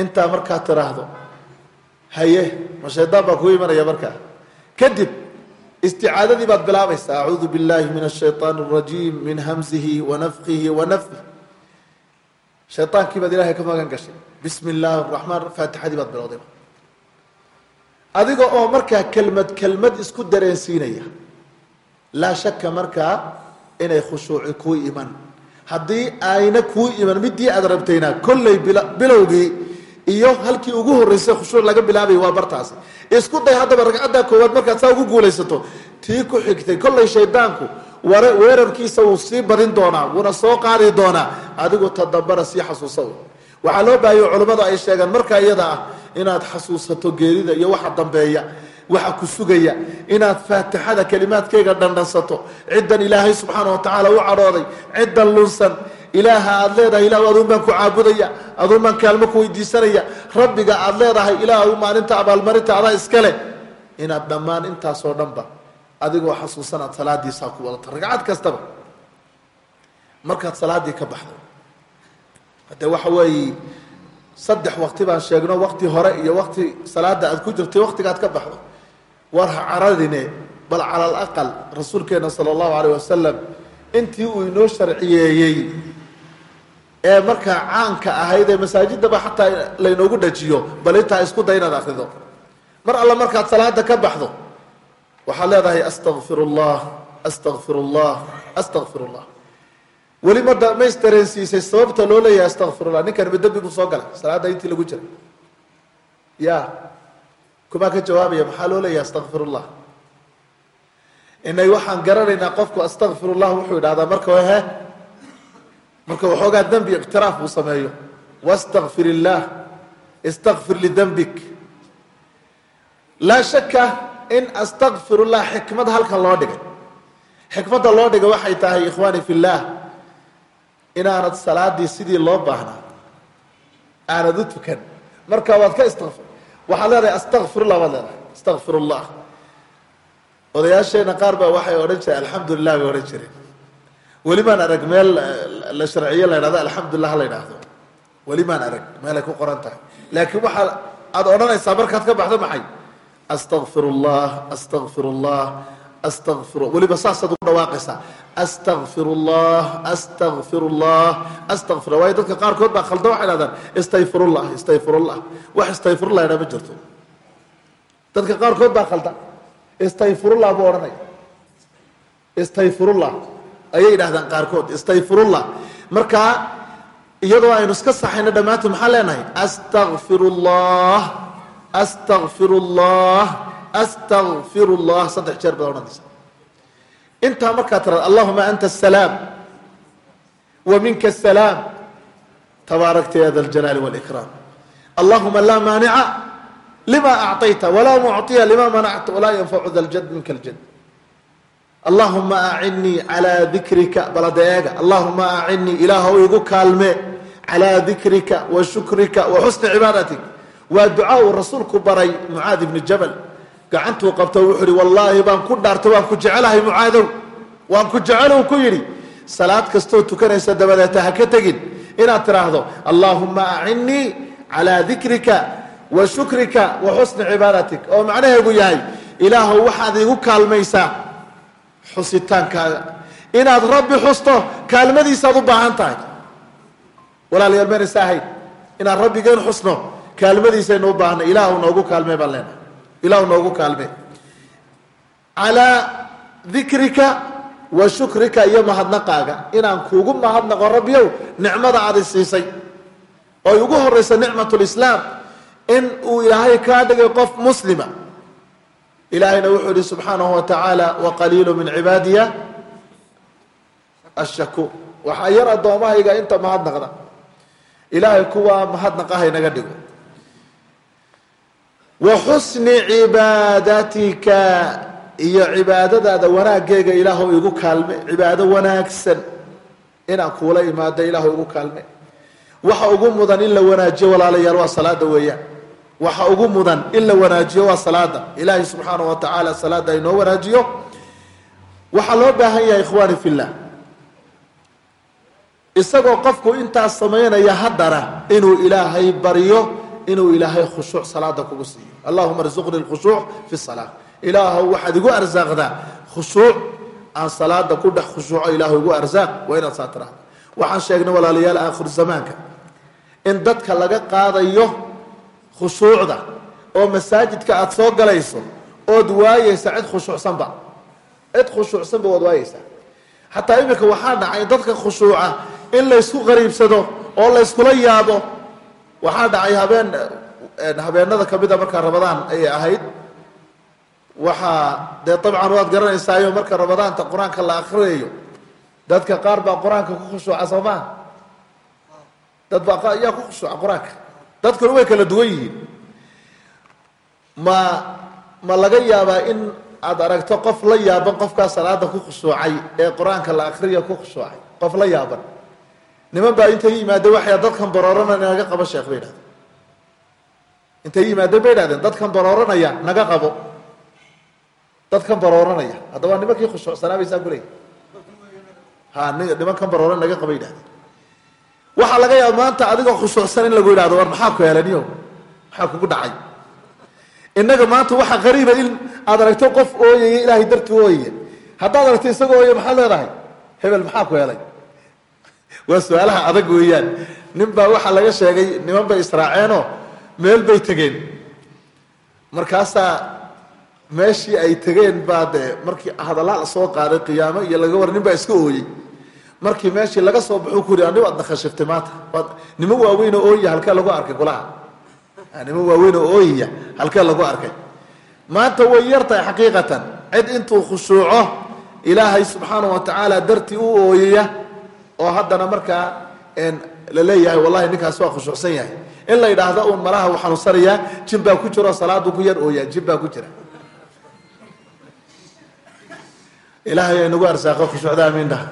intaa markaad tiraahdo haye ma shaydaan baa kugu imanaya markaa kadib isticaadadii baad bilaabaysaa acuudu billahi min ashayطaan اrajiim min hamzihi wanafkihi wanafih shayaankii baad ilahay ka magan gashay bismi illaahi raxmaan faatixadii baad bilowday adiga oo markaa kelmad kelmad isku dareensiinaya. Laa shaka markaa inay khushuuci kuu iman. Haddii ayna kuu iman midii aad rabtayna kollay bilowgii iyo halkii ugu horreysay khushuuc laga bilaabaya waa bartaasi isku day haddaba ragcadda koowaad markaad saa ugu guulaysato tii ku xigtay kollay shaydaanku ware weerarkiisa wuu sii badin doonaa wuuna soo qaadi doonaa adigu tadabara sii xasuusa waxaa loo baahaya culammadu ay sheegaan markaa iyada ah inaad xasuusato geerida iyo waxa dambeeya waxa ku sugaya inaad faatixada kelimaadkayga dhandhansato. Ciddan ilaahay subxaana wa tacaala u cadhooday ciddan lunsan. Ilaaha aada leedahay ilah aduun baan ku caabudaya aduun baan kaalmo ku weydiisanaya. Rabbiga aada leedahay ilaah maalinta abaalmarinta adaa iskale inaad dhammaan intaasoo dhanba adigoo xasuusanaad salaadiisaa ku wadata ragcad kastaba. Markaad salaaddii ka baxdo haddee waxa weeye saddex wakti baan sheegno wakti hore iyo wakti salaada aad ku jirtay waktigaad ka baxdo. War ha caradine bal cala alaqal rasuulkeena sala allahu alayh wasalam intii uu inoo sharciyeeyey ee markaa caanka ahayd ee masaajidaba xataa laynoogu dhajiyo bal intaa isku day inaad akrido mar alla markaad salaada ka baxdo waxaad leedahay astaqfir llah astaqfir llah astaqfir llah weli ma ma isdareensiisay sababta loo leeyahay astaqfirullah ninkan ma dembi buu soo galay salaadda intii lagu jiray. Ya kumaa ka jawaabaya maxaa loo leeyahay astaqfirullah inay waxaan garanaynaa qofku astaqfirullah wuxuu idhahdaa marka he marka waxoogaa dembi iqtiraaf uu sameeyo. Wastaqfir illah istaqfir lidembik laa shaka in astaqfirullah xikmad halkan loo dhigay. Xikmadda loo dhigay waxay tahay ikhwaani fi llah inaanad salaadii sidii loo baahnaa aanad u tukan. Marka waad ka istaqfir waxaad leedahay astaqfirullah baad leedahay. Astaqfir llah odayaasheena qaar baa waxay odhan jireen alxamdulilah bay odhan jireen. Weli maan arag meel la sharciyo la ydhahdo alxamdulilah la ydhaahdo weli maan arag meel ay ku qoran tahay. Laakiin waxaa aada odhanaysaa markaad ka baxdo maxay? Astaqfir llah astaqfir llah astaqfir weliba saasaad ugu dhawaaqaysaa astaqfir llah astaqfir llah astaqfir waayo dadka qaarkood baa khalda waxay dhahdaan istayfirullah istayfirullah wax istayfirullah idhaa jirto. Dadka qaarkood baa khalda istayfirullah buu odhanaya. Istayfirullah ayay yidhahdaan qaarkood istayfirullah markaa iyadoo aynu iska saxayno dhammaantood maxaan leenahay? Astakfirullah astakfirullah astakfirullah saddex jeer baad odhanaysa intaa markaa tiraad allahuma anta asalaam wa minka asalaam tabaarakta ya da aljalaali wاlإkraam allahuma laa maanica lima acطayta walaa mucطiya lima manacta walaa yanfacu da ljad minka اljad allahuma acinnii calىa dikrika baladeega allahuma acinnii ilaahow igu kaalme calىa dikrika wa shukrika wa xusni cibaadatik waa ducaa uu rasuulku baray mucaad ibni jabal gacantuu qabto wuxuu ihi wallaahi baan ku dhaarto waan ku jecelahay mucaadow. Waan ku jecelow ku yidhi. Salaad kastoo tukanaysa dabadeeta ha ka tegin. Inaad tidhaahdo allaahuma acinnii calaa dikrika wa shukrika wa xusni cibaadatik. Oo macnaheedu yahay ilaahow waxaad igu kaalmaysaa xusitaankaaga. Inaad rabbi xusto kaalmadiisaad u baahan tahay. Walaalayaal maynaysa ahayd inaan rabbigeen xusno kaalmadiisaynu u baahnay ilaahu noogu kaalme baan leenahay ilaahu noogu kaalme. Calaa dikrika wa shukrika iyo mahadnaqaaga. Inaan kuugu mahadnaqo rabbiyow nicmada aad i siisay. Oy ugu horeysa nicmat lislaam in uu ilaahay kaa dhigay qof muslima. Ilaahayna wuxuu yihi subxaanahu wa tacaala waqaliilu min cibaadiya ashakuur waxaa yar addoommahayga inta mahadnaqda. Ilaahay kuwaa mahadnaqaha inaga dhigo wa cibaadatika iyo cibaadadaada wanaaggeega ilaahu igu kaalme. Cibaado wanaagsan. Inaan kuula imaado ilaahu igu kaalme. Waxa ugu mudan in la wanaajiyo walaalayaal waa salaada weeyaan. Waxa ugu mudan in la wanaajiyo waa salaada ilaahay subxaanahu wa tacaala salaada inoo wanaajiyo. Waxaa loo baahan yahay ikhwaani fillah isagoo qofku intaas samaynaya haddana inuu ilaahay baryo inuu ilaahay khushuuc salaada kugu siiyo. Allahuma rzuqni lkhushuuc fi salaa ilaahow waxaad igu arsaaqdaa khushuuc aan salaada ku dhex khushuuco ilaahu igu arsaaq waa inaad saa tiraahda waxaan sheegnay walaalayaal aakhiru zamaanka in dadka laga qaadayo khushuucda oo masaajidka aada soo galayso ood waayeysa cid khushuucsanba. Cid khushuucsanba waad waayeysaa xataa iminka waxaa dhacay dadka khushuuca in laysku qariibsado oo layskula yaabo waxaa dhacay habeen habeenada kamida markaa ramadaan ayay ahayd. Waxaa dee dabcan waad garanaysaayo marka ramadaanta qur'aanka la akrinayo dadka qaar baa qur'aanka ku khushuuca soo dad baa yaa ku khushuuca qur'aanka. Dadkuna way kala duwan yihiin. Ma ma laga yaabaa in aada aragto qof la yaaban qofkaa salaada ku khushuucay ee qur'aanka la akriya ku khushuucay? Qof la yaaban niman baa intay yimaadeen waxay dadkan baroorana naga qabo sheekh bay idhahdeen. Intay yimaadeen bay idhahdeen dadkan barooranaya naga qabo. Dadkan barooranaya haddaba nimankii khushuucsanaa bay saa ku leeyihiin ha ni nimankan barooran naga qaba yidhahdeen waxaa laga yaaba maanta adigoo khushuucsan in lagu yidhahdo war maxaa ku helaniyo maxaa kugu dhacay? Innaga maanta waxaa qariiba in aad aragto qof ooyaya ilaahay dartii ooyaya haddaad aragto isagoo ooya maxaad leedahay? Hebel maxaa ku helay waa su'aalaha adag weeyaan. Nin baa waxaa laga sheegay niman bay israaceenoo meel bay tegeen. Markaasaa meeshii ay tegeen baa dee markii hadalla la soo qaaday qiyaamo iyo laga war nin baa iska ooyey. Markii meeshii laga soo baxuu ku yidhi ani waad nakashiftay maanta. Waad niman waaweyn oo ooyaya halkee lagu arkay golaha. Niman waaweyn oo ooyaya halkee lagu arkay. Maanta way yar tahay xaqiiqatan. Cid intuu khushuuco ilaahay subxaana wa tacaala dartii u ooyaya oo haddana markaa la leeyahay wallahi ninkaas waa khushuucsan yahay. In la yidhaahdo uun malaha uu xanuunsanayaa jin baa ku jiro salaadu ku yar ooyaa jin baa ku jira. Ilaahay ay nagu arsaaqo khushuucda amiindha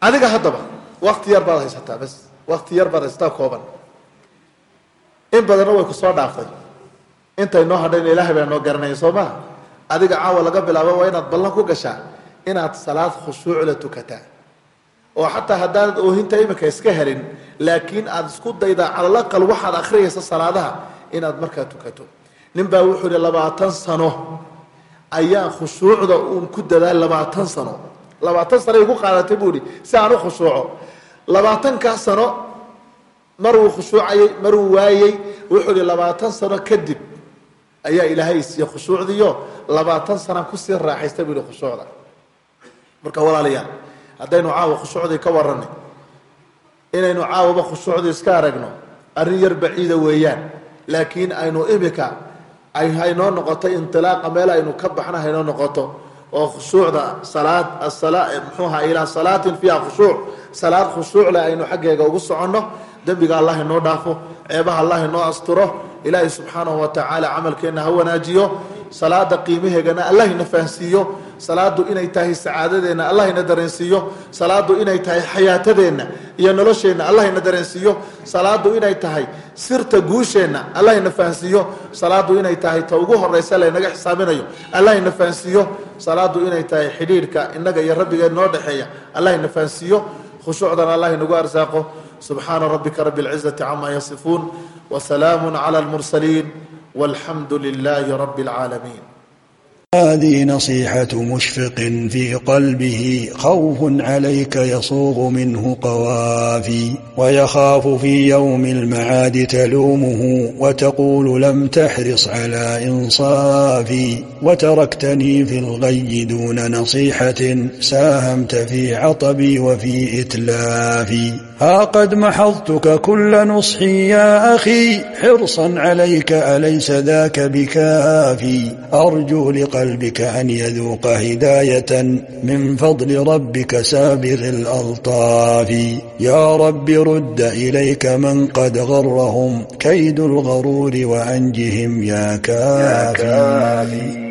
adiga haddaba wakti yar baad haysataa bas wakti yar baad haysataa kooban. In badanna way ku dhaaftay intay noo hadhayna ilaahay baa noo garanaya soo adiga caawa laga bilaabo waa inaad ballan ku gashaa inaad salaad khushuucla tukataa oo xataa haddaanad oohinta iminka iska helin laakiin aada isku daydaa calalaqal waxaad akhriyaysa salaadaha inaad markaa tukato. Nin baa wuxuu yihi labaatan sano ayaan khushuucda uun ku dadaal labaatan sano. Labaatan sano igu qaadatay buu ihi si aan u khushuuco. Labaatankaa sano maruu khushuucayay maruu waayey wuxuu ihi labaatan sano kadib ayaa ilaahay siiye khushuucdiyo labaatan sanaan ku sii raaxaysta buu ihi khushuucda. Marka walaalayaal haddaynu caawa khushuucdii ka warranay inaynu caawaba khushuucdii iska aragno arrin yar baciida weeyaan. Laakiin aynu imika ay haynoo noqoto intilaaqa meel aynu ka baxna haynoo noqoto oo khushuucda salaad asala muxuuha ilaa salaatin fiiha khushuuc. Salaad khushuucleh aynu xaggeega ugu soconno dembiga allah inoo dhaafo ceebaha allah inoo asturo ilaahay subxaanahu wa tacaala camalkeenna ha wanaajiyo salaada qiimaheegana allah ina fahansiiyo salaadu inay tahay sacaadadeenna allah ina dareensiiyo salaadu inay tahay xayaatadeenna iyo nolosheenna allah ina dareensiiyo salaadu inay tahay sirta guusheenna allah ina fahansiiyo salaadu inay tahay ta ugu horeysa laynaga xisaaminayo allah ina fahansiiyo salaadu inay tahay xidhiidhka innaga iyo rabbigeen noo dhexeeya allah ina fahansiiyo khushuucdan allah inagu arsaaqo subxaana rabbika rabi اlcizati cama yasifuun wsalaamu clى اlmursaliin walxamdu lilahi rabi اlcaalamiin هذه نصيحة مشفق في قلبه خوف عليك يصوغ منه قوافي ويخاف في يوم المعاد تلومه وتقول لم تحرص على إنصافي وتركتني في الغي دون نصيحة ساهمت في عطبي وفي إتلافي haa qad maxadtuka kula nusxi yaa akhi xirصa calayka alaysa daka bikaafi arjuu liqalbika an yaduuqa hidaayata min fadli rabbika saabir اlalطaafi yaa rabbi rudda ilayka man qad garahum kaydu اlgaruuri waanjihim yaa kaafi